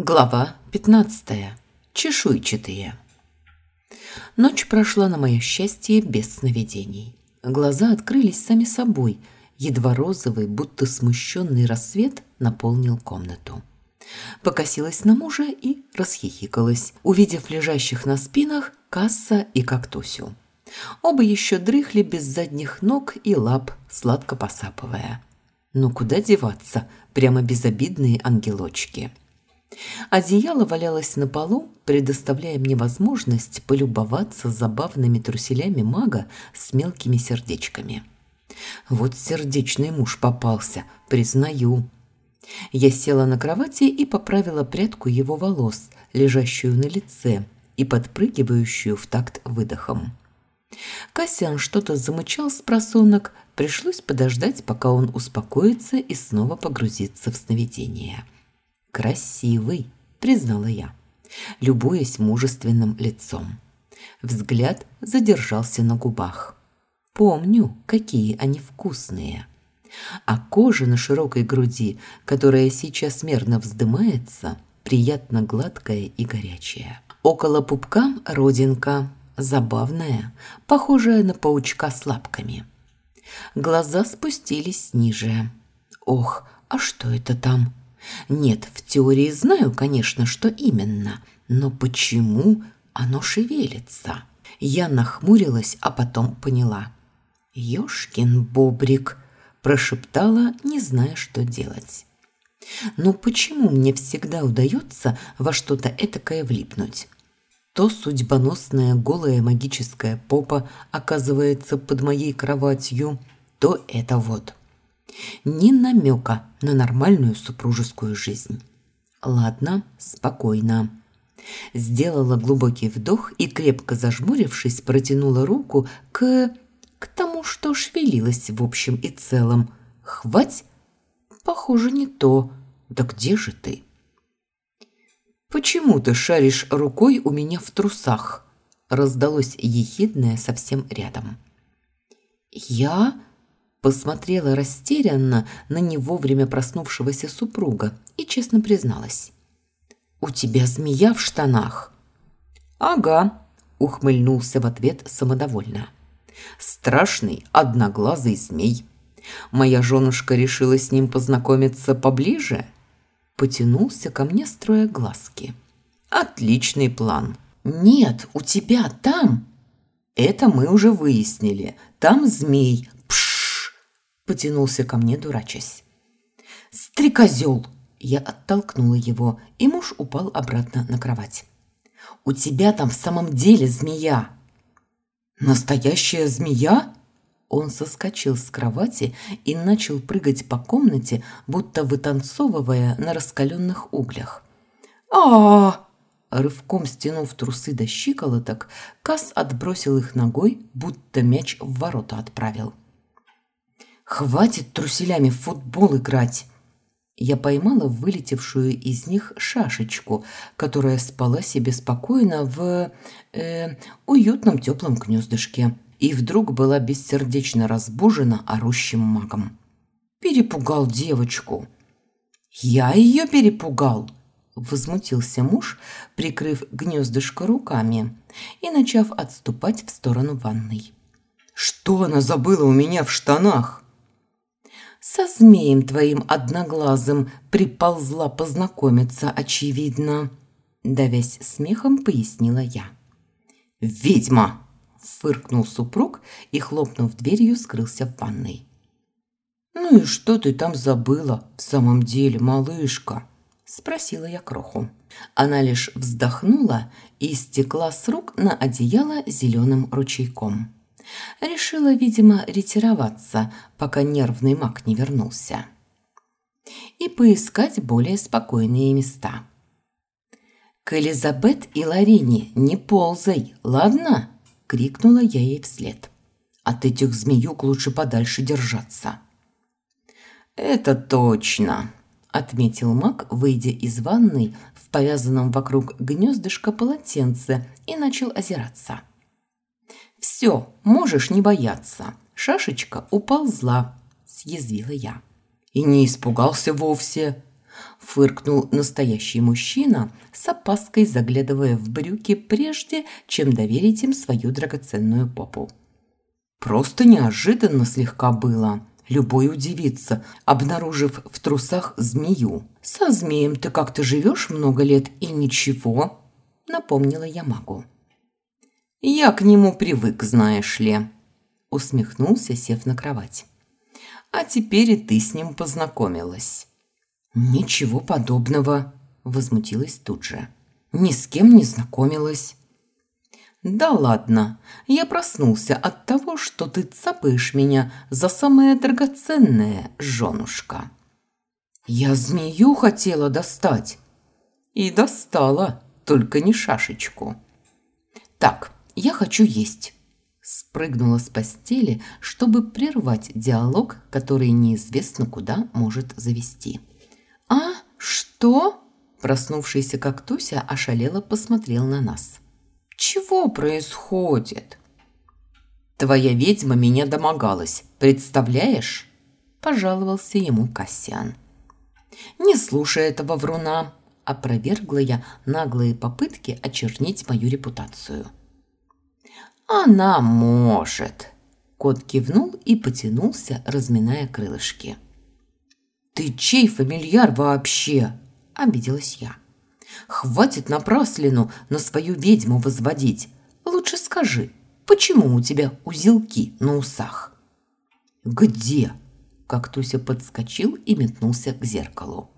Глава 15. Чешуйчатые. Ночь прошла на мое счастье без сновидений. Глаза открылись сами собой. Едва розовый, будто смущенный рассвет наполнил комнату. Покосилась на мужа и расхихикалась, увидев лежащих на спинах Касса и Кактусю. Оба еще дрыхли без задних ног и лап, сладко посапывая. Ну куда деваться, прямо безобидные ангелочки. Одеяло валялось на полу, предоставляя мне возможность полюбоваться забавными труселями мага с мелкими сердечками. Вот сердечный муж попался, признаю. Я села на кровати и поправила прядку его волос, лежащую на лице и подпрыгивающую в такт выдохом. Кассиан что-то замычал с просонок, пришлось подождать, пока он успокоится и снова погрузится в сновидение. «Красивый», – признала я, любуясь мужественным лицом. Взгляд задержался на губах. Помню, какие они вкусные. А кожа на широкой груди, которая сейчас мерно вздымается, приятно гладкая и горячая. Около пупка родинка, забавная, похожая на паучка с лапками. Глаза спустились ниже. Ох, а что это там? Нет, в теории знаю, конечно, что именно, но почему оно шевелится? Я нахмурилась, а потом поняла. «Ёшкин бобрик!» – прошептала, не зная, что делать. «Но почему мне всегда удается во что-то этакое влипнуть?» То судьбоносная голая магическая попа оказывается под моей кроватью, то это вот. Ни намека на нормальную супружескую жизнь. Ладно, спокойно. Сделала глубокий вдох и, крепко зажмурившись, протянула руку к... к тому, что шевелилось в общем и целом. Хвать? Похоже, не то. Да где же ты? «Почему ты шаришь рукой у меня в трусах?» Раздалось ехидное совсем рядом. «Я...» посмотрела растерянно на не вовремя проснувшегося супруга и честно призналась. «У тебя змея в штанах?» «Ага», – ухмыльнулся в ответ самодовольно. «Страшный одноглазый змей. Моя женушка решила с ним познакомиться поближе?» Потянулся ко мне, строя глазки. «Отличный план». «Нет, у тебя там...» «Это мы уже выяснили. Там змей, потянулся ко мне, дурачась. «Стрекозёл!» Я оттолкнула его, и муж упал обратно на кровать. «У тебя там в самом деле змея!» «Настоящая змея?» Он соскочил с кровати и начал прыгать по комнате, будто вытанцовывая на раскаленных углях. а Рывком стянув трусы до щиколоток, Кас отбросил их ногой, будто мяч в ворота отправил. Хватит труселями в футбол играть. Я поймала вылетевшую из них шашечку, которая спала себе спокойно в э, уютном теплом гнездышке, и вдруг была бессердечно разбужена орущим магом. Перепугал девочку. Я ее перепугал, возмутился муж, прикрыв гнездышко руками и начав отступать в сторону ванной. Что она забыла у меня в штанах? Со змеем твоим одноглазым приползла познакомиться, очевидно», – давясь смехом, пояснила я. «Ведьма!» – фыркнул супруг и, хлопнув дверью, скрылся в ванной. «Ну и что ты там забыла в самом деле, малышка?» – спросила я кроху. Она лишь вздохнула и стекла с рук на одеяло зеленым ручейком. Решила, видимо, ретироваться, пока нервный маг не вернулся. И поискать более спокойные места. «К Элизабет и Ларине не ползай, ладно?» – крикнула я ей вслед. «От этих змеюк лучше подальше держаться». «Это точно!» – отметил маг, выйдя из ванной в повязанном вокруг гнездышка полотенце и начал озираться. «Все, можешь не бояться. Шашечка уползла», – съязвила я. «И не испугался вовсе. Фыркнул настоящий мужчина, с опаской заглядывая в брюки прежде, чем доверить им свою драгоценную попу. Просто неожиданно слегка было. Любой удивится, обнаружив в трусах змею. «Со змеем ты как-то живешь много лет и ничего», — напомнила я магу. «Я к нему привык, знаешь ли», — усмехнулся, сев на кровать. «А теперь и ты с ним познакомилась». «Ничего подобного», – возмутилась тут же. «Ни с кем не знакомилась». «Да ладно, я проснулся от того, что ты цапаешь меня за самое драгоценное, женушка». «Я змею хотела достать». «И достала, только не шашечку». «Так, я хочу есть». Спрыгнула с постели, чтобы прервать диалог, который неизвестно куда может завести. «А? Что?» Проснувшийся как ошалело посмотрел на нас. «Чего происходит?» «Твоя ведьма меня домогалась, представляешь?» Пожаловался ему Кассиан. «Не слушай этого вруна», опровергла я наглые попытки очернить мою репутацию. «Она может!» Кот кивнул и потянулся, разминая крылышки. «Ты чей фамильяр вообще?» – обиделась я. «Хватит напраслину на свою ведьму возводить. Лучше скажи, почему у тебя узелки на усах?» «Где?» – как Туся подскочил и метнулся к зеркалу.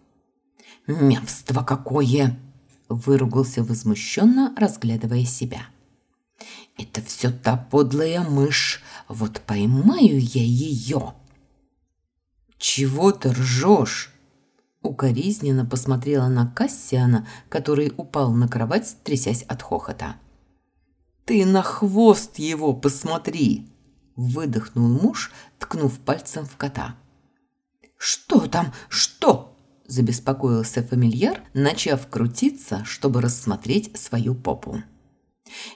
«Мявство какое!» – выругался возмущенно, разглядывая себя. «Это все та подлая мышь. Вот поймаю я ее!» «Чего ты ржешь?» Укоризненно посмотрела на Кассиана, который упал на кровать, трясясь от хохота. «Ты на хвост его посмотри!» Выдохнул муж, ткнув пальцем в кота. «Что там? Что?» Забеспокоился фамильяр, начав крутиться, чтобы рассмотреть свою попу.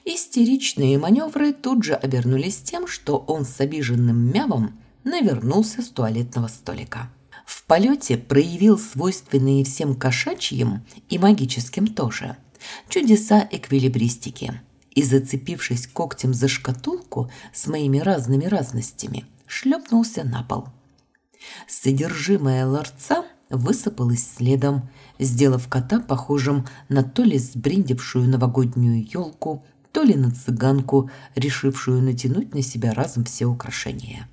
Истеричные маневры тут же обернулись тем, что он с обиженным мявом навернулся с туалетного столика. В полете проявил свойственные всем кошачьим и магическим тоже чудеса эквилибристики и, зацепившись когтем за шкатулку с моими разными разностями, шлепнулся на пол. Содержимое ларца высыпалось следом, сделав кота похожим на то ли сбриндившую новогоднюю елку, то ли на цыганку, решившую натянуть на себя разом все украшения.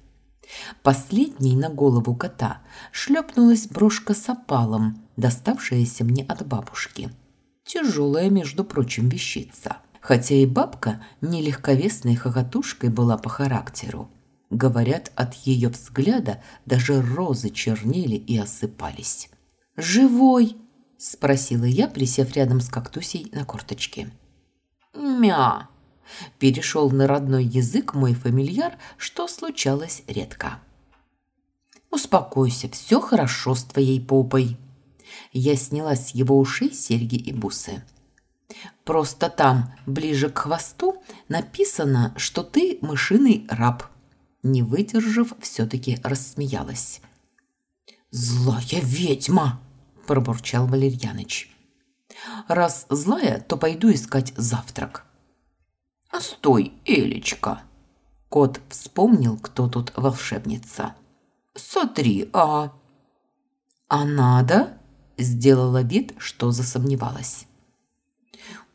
Последней на голову кота шлепнулась брошка с опалом, доставшаяся мне от бабушки. Тяжелая, между прочим, вещица. Хотя и бабка нелегковесной хохотушкой была по характеру. Говорят, от ее взгляда даже розы чернели и осыпались. «Живой?» – спросила я, присев рядом с кактусей на корточке. «Мя!» Перешел на родной язык мой фамильяр, что случалось редко. «Успокойся, все хорошо с твоей попой». Я сняла с его ушей серьги и бусы. «Просто там, ближе к хвосту, написано, что ты мышиный раб». Не выдержав, все-таки рассмеялась. «Злая ведьма!» – пробурчал Валерьяныч. «Раз злая, то пойду искать завтрак». А стой, Элечка!» Кот вспомнил, кто тут волшебница. «Смотри, а...» «А надо?» – сделала вид, что засомневалась.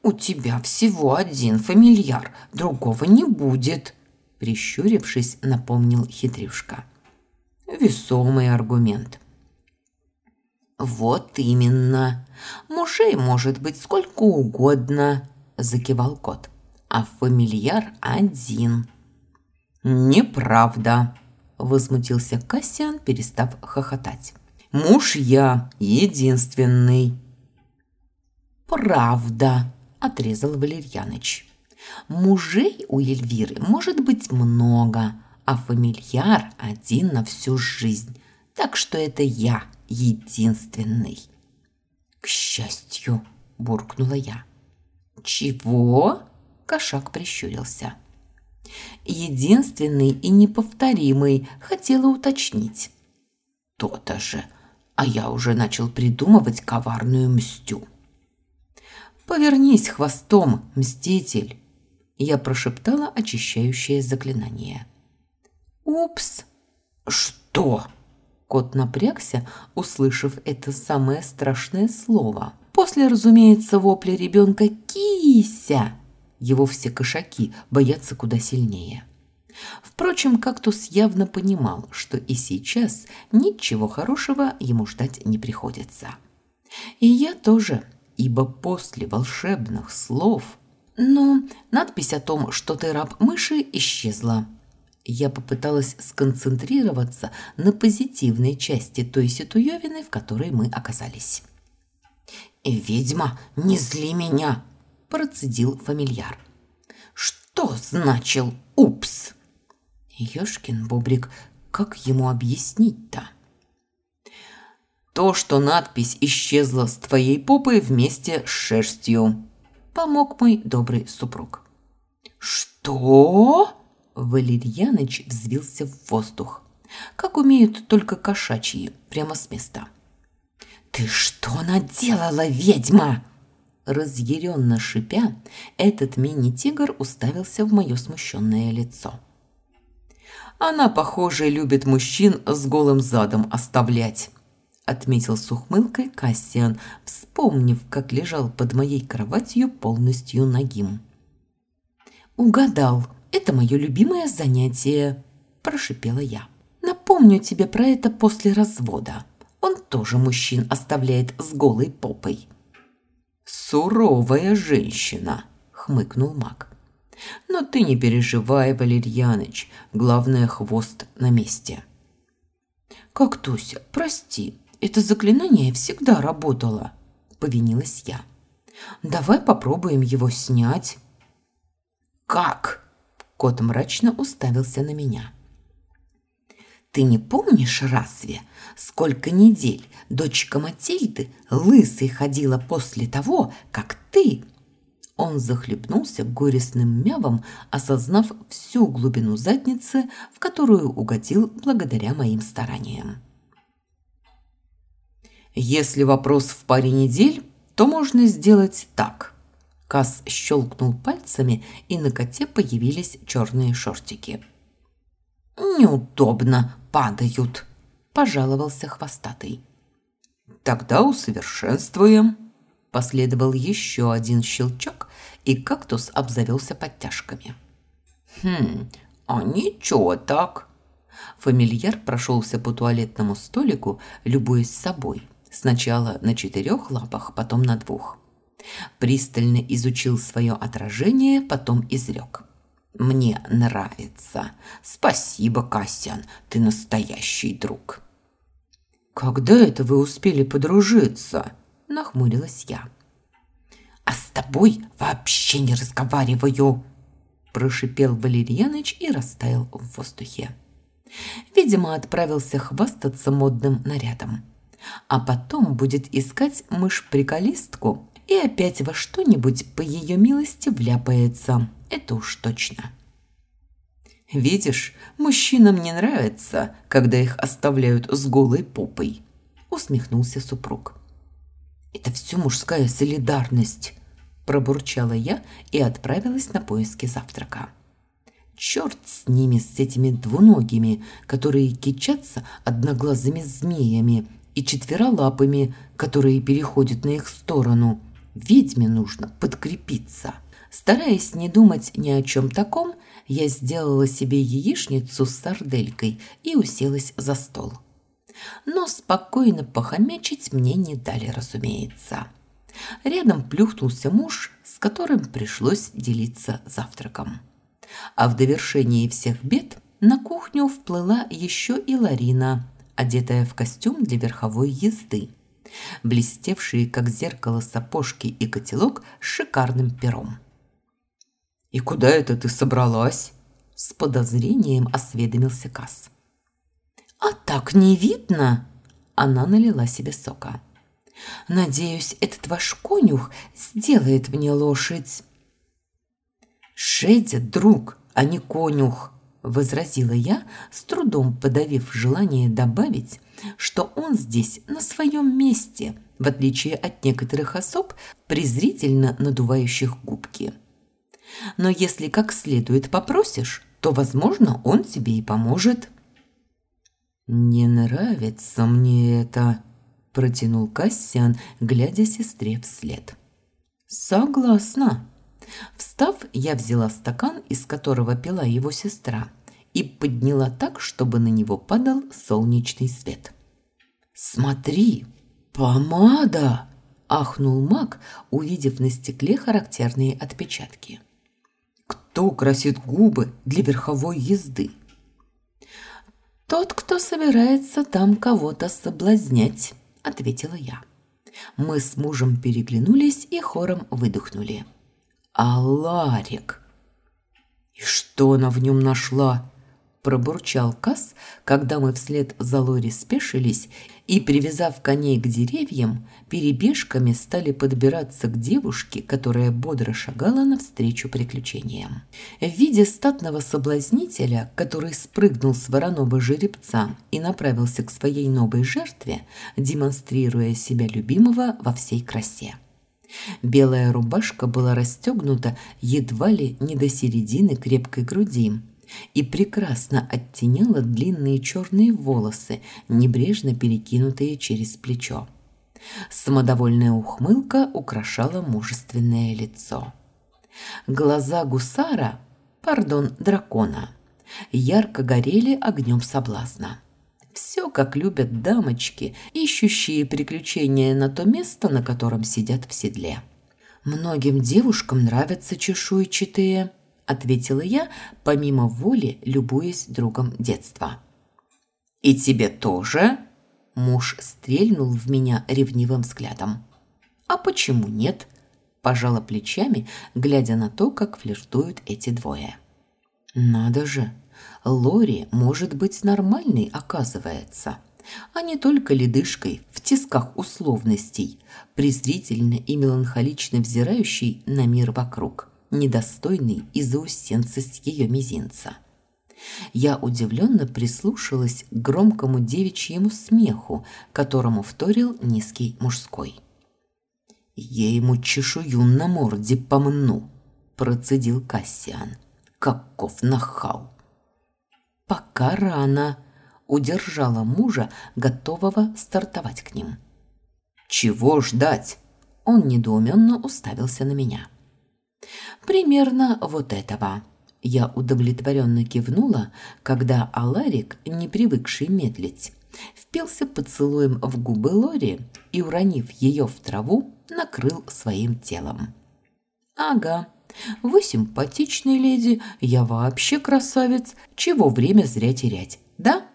«У тебя всего один фамильяр, другого не будет», – прищурившись, напомнил хитрюшка. Весомый аргумент. «Вот именно. Мужей может быть сколько угодно», – закивал кот а фамильяр один». «Неправда», – возмутился Кассиан, перестав хохотать. «Муж я единственный». «Правда», – отрезал Валерьяныч. «Мужей у Эльвиры может быть много, а фамильяр один на всю жизнь, так что это я единственный». «К счастью», – буркнула я. «Чего?» Кошак прищурился. Единственный и неповторимый, хотела уточнить. То-то же. а я уже начал придумывать коварную мстю. «Повернись хвостом, мститель!» Я прошептала очищающее заклинание. «Упс!» «Что?» Кот напрягся, услышав это самое страшное слово. После, разумеется, вопля ребенка «Кися!» Его все кошаки боятся куда сильнее. Впрочем, кактус явно понимал, что и сейчас ничего хорошего ему ждать не приходится. И я тоже, ибо после волшебных слов... Ну, надпись о том, что ты раб мыши, исчезла. Я попыталась сконцентрироваться на позитивной части той ситуевины, в которой мы оказались. «Ведьма, не зли меня!» – процедил фамильяр. «Что значил «упс»?» Ёшкин бобрик, как ему объяснить-то? То, что надпись исчезла с твоей попы вместе с шерстью. Помог мой добрый супруг. Что? Валерьяныч взвился в воздух. Как умеют только кошачьи, прямо с места. «Ты что наделала, ведьма?» Разъяренно шипя, этот мини-тигр уставился в мое смущенное лицо. Она, похоже, любит мужчин с голым задом оставлять», отметил с ухмылкой Кассиан, вспомнив, как лежал под моей кроватью полностью нагим. «Угадал, это мое любимое занятие», – прошипела я. «Напомню тебе про это после развода. Он тоже мужчин оставляет с голой попой». «Суровая женщина», – хмыкнул маг. Но ты не переживай, Валерьяныч, главное хвост на месте. Как Туся, прости, это заклинание всегда работало, повинилась я. Давай попробуем его снять. Как? Кот мрачно уставился на меня. Ты не помнишь разве, сколько недель дочка Матильды лысой ходила после того, как ты он захлебнулся горестным мявом, осознав всю глубину задницы, в которую угодил благодаря моим стараниям. «Если вопрос в паре недель, то можно сделать так». Кас щелкнул пальцами, и на коте появились черные шортики. «Неудобно, падают», – пожаловался хвостатый. «Тогда усовершенствуем». Последовал еще один щелчок, и кактус обзавелся подтяжками. «Хм, а ничего так». Фамильяр прошелся по туалетному столику, любуясь собой. Сначала на четырех лапах, потом на двух. Пристально изучил свое отражение, потом изрек. «Мне нравится. Спасибо, Касян, ты настоящий друг». «Когда это вы успели подружиться?» – нахмурилась я. «А с тобой вообще не разговариваю!» Прошипел Валерьяныч и растаял в воздухе. Видимо, отправился хвастаться модным нарядом. А потом будет искать мышь-приколистку и опять во что-нибудь по ее милости вляпается. Это уж точно. «Видишь, мужчинам не нравится, когда их оставляют с голой попой», усмехнулся супруг. «Это все мужская солидарность», – пробурчала я и отправилась на поиски завтрака. Черт с ними, с этими двуногими, которые кичатся одноглазыми змеями и четверолапыми, которые переходят на их сторону. Ведьме нужно подкрепиться. Стараясь не думать ни о чем таком, я сделала себе яичницу с сарделькой и уселась за стол но спокойно похомячить мне не дали, разумеется. Рядом плюхнулся муж, с которым пришлось делиться завтраком. А в довершении всех бед на кухню вплыла еще и Ларина, одетая в костюм для верховой езды. Блестевшие, как зеркало, сапожки и котелок с шикарным пером. «И куда это ты собралась?» С подозрением осведомился Касс. «А так не видно?» Она налила себе сока. «Надеюсь, этот ваш конюх сделает мне лошадь». «Шедя, друг, а не конюх», – возразила я, с трудом подавив желание добавить, что он здесь на своем месте, в отличие от некоторых особ, презрительно надувающих губки. Но если как следует попросишь, то, возможно, он тебе и поможет. «Не нравится мне это», – протянул Кассиан, глядя сестре вслед. «Согласна». Встав, я взяла стакан, из которого пила его сестра, и подняла так, чтобы на него падал солнечный свет. «Смотри, помада!» – ахнул маг, увидев на стекле характерные отпечатки. «Кто красит губы для верховой езды?» «Тот, кто собирается там кого-то соблазнять», – ответила я. Мы с мужем переглянулись и хором выдохнули. «А Ларик?» «И что она в нем нашла?» пробурчал Кас, когда мы вслед за Лори спешились и, привязав коней к деревьям, перебежками стали подбираться к девушке, которая бодро шагала навстречу приключениям. В виде статного соблазнителя, который спрыгнул с вороного жеребца и направился к своей новой жертве, демонстрируя себя любимого во всей красе. Белая рубашка была расстегнута едва ли не до середины крепкой груди, и прекрасно оттеняла длинные черные волосы, небрежно перекинутые через плечо. Самодовольная ухмылка украшала мужественное лицо. Глаза гусара, пардон, дракона, ярко горели огнем соблазна. Все, как любят дамочки, ищущие приключения на то место, на котором сидят в седле. Многим девушкам нравятся чешуйчатые, ответила я, помимо воли, любуясь другом детства. «И тебе тоже?» Муж стрельнул в меня ревнивым взглядом. «А почему нет?» Пожала плечами, глядя на то, как флиртуют эти двое. «Надо же! Лори может быть нормальной, оказывается, а не только ледышкой в тисках условностей, презрительно и меланхолично взирающей на мир вокруг» недостойный из-за усенцость ее мизинца. Я удивленно прислушалась к громкому девичьему смеху, которому вторил низкий мужской. «Я ему чешую на морде помну», – процедил Кассиан. «Каков нахал!» «Пока рано», – удержала мужа, готового стартовать к ним. «Чего ждать?» Он недоуменно уставился на меня. Примерно вот этого. Я удовлетворенно кивнула, когда Аларик, не привыкший медлить, впился поцелуем в губы Лори и, уронив ее в траву, накрыл своим телом. «Ага, вы симпатичная леди, я вообще красавец, чего время зря терять, да?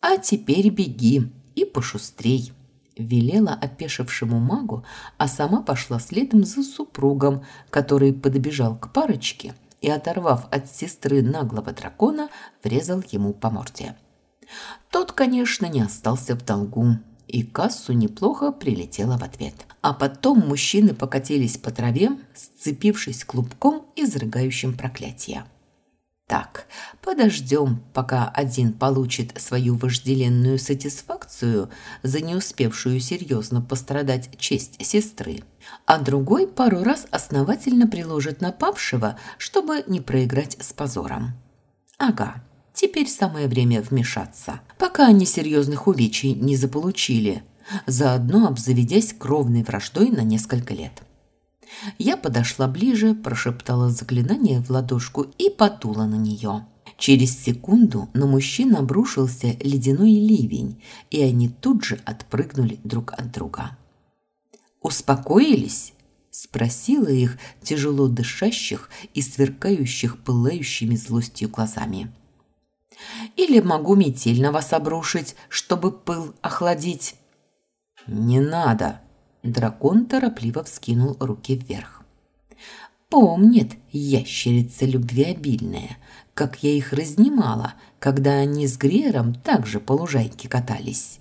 А теперь беги и пошустрей» велела опешившему магу, а сама пошла следом за супругом, который подбежал к парочке и, оторвав от сестры наглого дракона, врезал ему по морде. Тот, конечно, не остался в долгу, и кассу неплохо прилетела в ответ. А потом мужчины покатились по траве, сцепившись клубком и изрыгающим проклятия. Так, подождем, пока один получит свою вожделенную сатисфакцию за не успевшую серьезно пострадать честь сестры, а другой пару раз основательно приложит напавшего, чтобы не проиграть с позором. Ага, теперь самое время вмешаться, пока они серьезных увечий не заполучили, заодно обзаведясь кровной враждой на несколько лет. Я подошла ближе, прошептала заклинание в ладошку и потула на нее. Через секунду на мужчин обрушился ледяной ливень, и они тут же отпрыгнули друг от друга. «Успокоились?» – спросила их, тяжело дышащих и сверкающих пылающими злостью глазами. «Или могу метель на вас обрушить, чтобы пыл охладить?» «Не надо!» Дракон торопливо вскинул руки вверх. Помнит ящерица любвеобильная, как я их разнимала, когда они с Грером также по лужайке катались.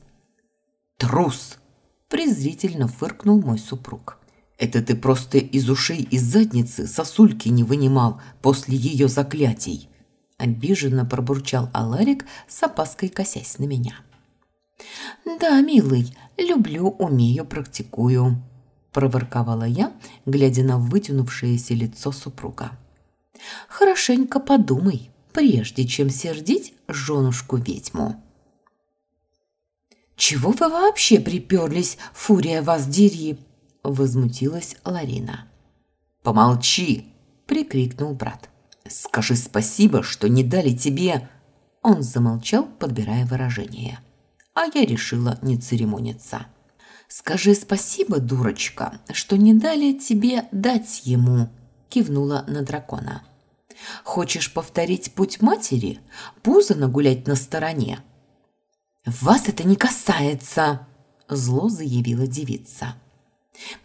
«Трус!» – презрительно фыркнул мой супруг. «Это ты просто из ушей и задницы сосульки не вынимал после ее заклятий!» Обиженно пробурчал Аларик с опаской косясь на меня. «Да, милый, люблю, умею, практикую», – проворковала я, глядя на вытянувшееся лицо супруга. «Хорошенько подумай, прежде чем сердить женушку-ведьму». «Чего вы вообще приперлись, фурия вас дери?» – возмутилась Ларина. «Помолчи!» – прикрикнул брат. «Скажи спасибо, что не дали тебе...» Он замолчал, подбирая выражение. А я решила не церемониться. «Скажи спасибо, дурочка, что не дали тебе дать ему», – кивнула на дракона. «Хочешь повторить путь матери? Пузо нагулять на стороне?» «Вас это не касается!» – зло заявила девица.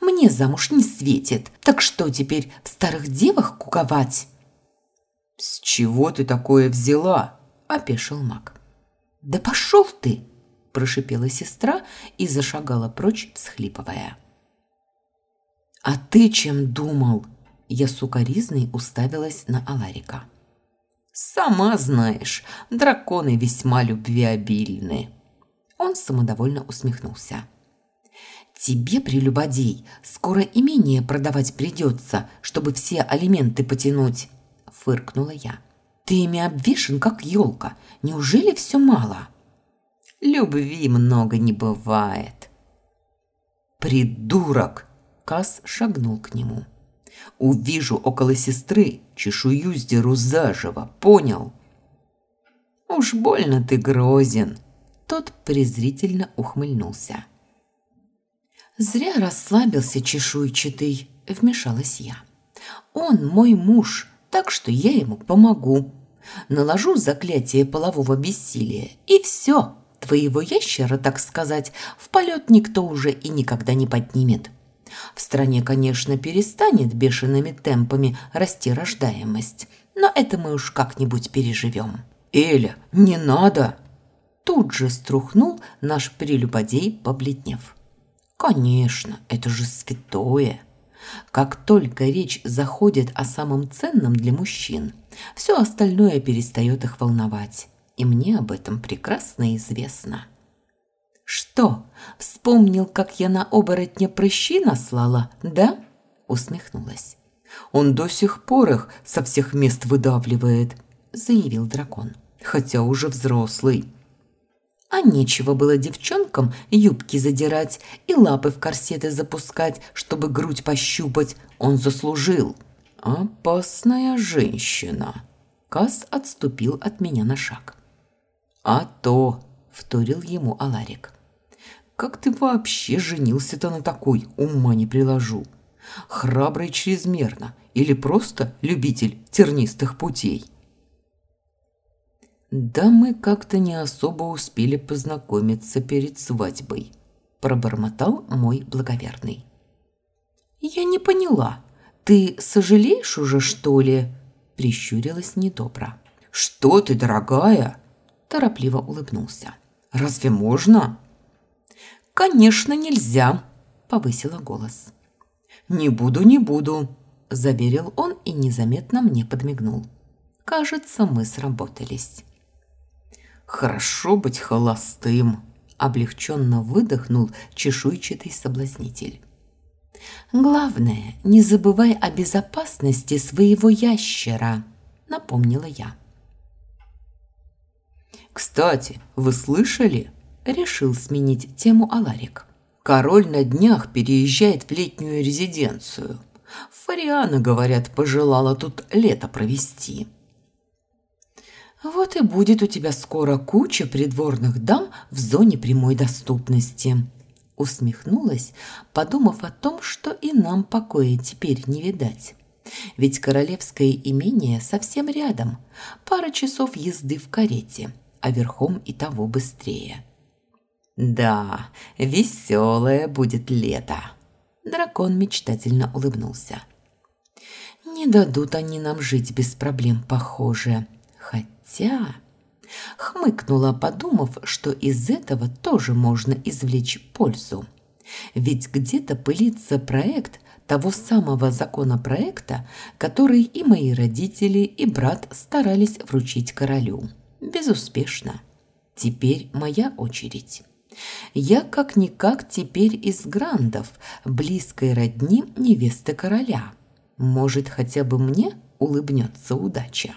«Мне замуж не светит, так что теперь в старых девах куковать?» «С чего ты такое взяла?» – опешил маг. «Да пошел ты!» – прошипела сестра и зашагала прочь, всхлипывая. «А ты чем думал?» – я сукоризной уставилась на Аларика. «Сама знаешь, драконы весьма любвеобильны». Он самодовольно усмехнулся. «Тебе, прелюбодей, скоро имение продавать придется, чтобы все алименты потянуть», – фыркнула я. «Ты ими обвешан, как елка. Неужели все мало?» «Любви много не бывает». «Придурок!» – Кас шагнул к нему. Увижу около сестры, чешую сдеру заживо, понял? Уж больно ты грозен. Тот презрительно ухмыльнулся. Зря расслабился чешуйчатый, вмешалась я. Он мой муж, так что я ему помогу. Наложу заклятие полового бессилия, и все. Твоего ящера, так сказать, в полет никто уже и никогда не поднимет. В стране, конечно, перестанет бешеными темпами расти рождаемость, но это мы уж как-нибудь переживем. «Эля, не надо!» Тут же струхнул наш прелюбодей, побледнев. «Конечно, это же святое!» Как только речь заходит о самом ценном для мужчин, все остальное перестает их волновать, и мне об этом прекрасно известно. «Что, вспомнил, как я на оборотня прыщи наслала, да?» Усмехнулась. «Он до сих пор их со всех мест выдавливает», заявил дракон. «Хотя уже взрослый». А нечего было девчонкам юбки задирать и лапы в корсеты запускать, чтобы грудь пощупать. Он заслужил. «Опасная женщина!» Кас отступил от меня на шаг. «А то!» – вторил ему Аларик. Как ты вообще женился-то на такой, ума не приложу. Храбрый чрезмерно или просто любитель тернистых путей? Да мы как-то не особо успели познакомиться перед свадьбой, пробормотал мой благоверный. Я не поняла. Ты сожалеешь уже, что ли? прищурилась недобро. Что ты, дорогая? торопливо улыбнулся. Разве можно? «Конечно, нельзя», – повысила голос. «Не буду, не буду», – заверил он и незаметно мне подмигнул. Кажется, мы сработались. «Хорошо быть холостым», – облегченно выдохнул чешуйчатый соблазнитель. «Главное, не забывай о безопасности своего ящера», – напомнила я. «Кстати, вы слышали?» решил сменить тему Аларик. Король на днях переезжает в летнюю резиденцию. Фариана, говорят, пожелала тут лето провести. Вот и будет у тебя скоро куча придворных дам в зоне прямой доступности. Усмехнулась, подумав о том, что и нам покоя теперь не видать. Ведь королевское имение совсем рядом, пара часов езды в карете, а верхом и того быстрее. Да, веселое будет лето. Дракон мечтательно улыбнулся. Не дадут они нам жить без проблем, похоже. Хотя... Хмыкнула, подумав, что из этого тоже можно извлечь пользу. Ведь где-то пылится проект того самого законопроекта, который и мои родители, и брат старались вручить королю. Безуспешно. Теперь моя очередь. Я как-никак теперь из грандов, близкой родни невесты короля. Может, хотя бы мне улыбнется удача.